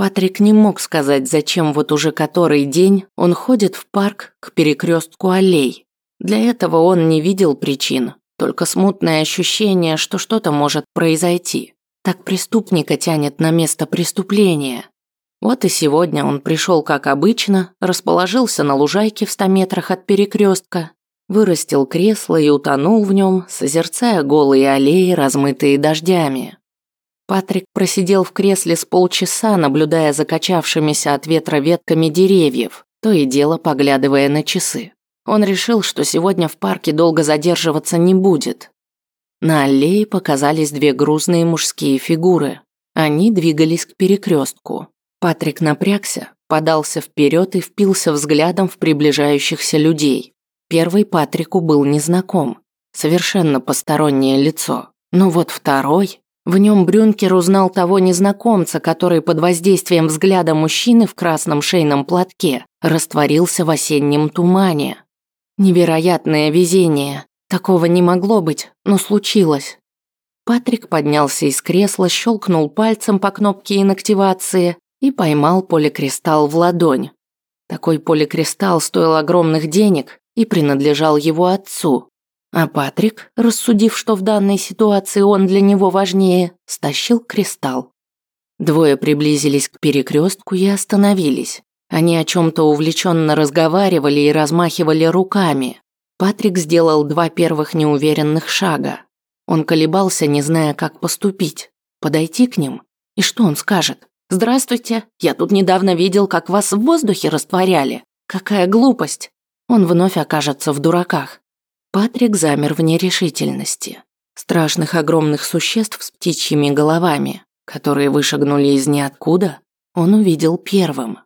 Патрик не мог сказать, зачем вот уже который день он ходит в парк к перекрестку аллей. Для этого он не видел причин, только смутное ощущение, что что-то может произойти. Так преступника тянет на место преступления. Вот и сегодня он пришел, как обычно, расположился на лужайке в ста метрах от перекрестка, вырастил кресло и утонул в нем, созерцая голые аллеи, размытые дождями. Патрик просидел в кресле с полчаса, наблюдая за качавшимися от ветра ветками деревьев, то и дело поглядывая на часы. Он решил, что сегодня в парке долго задерживаться не будет. На аллее показались две грузные мужские фигуры. Они двигались к перекрестку. Патрик напрягся, подался вперед и впился взглядом в приближающихся людей. Первый Патрику был незнаком, совершенно постороннее лицо. Но вот второй... В нем Брюнкер узнал того незнакомца, который под воздействием взгляда мужчины в красном шейном платке растворился в осеннем тумане. Невероятное везение. Такого не могло быть, но случилось. Патрик поднялся из кресла, щелкнул пальцем по кнопке инактивации и поймал поликристалл в ладонь. Такой поликристалл стоил огромных денег и принадлежал его отцу. А Патрик, рассудив, что в данной ситуации он для него важнее, стащил кристалл. Двое приблизились к перекрестку и остановились. Они о чем-то увлеченно разговаривали и размахивали руками. Патрик сделал два первых неуверенных шага. Он колебался, не зная, как поступить. Подойти к ним? И что он скажет? «Здравствуйте, я тут недавно видел, как вас в воздухе растворяли. Какая глупость!» Он вновь окажется в дураках. Патрик замер в нерешительности. Страшных огромных существ с птичьими головами, которые вышагнули из ниоткуда, он увидел первым.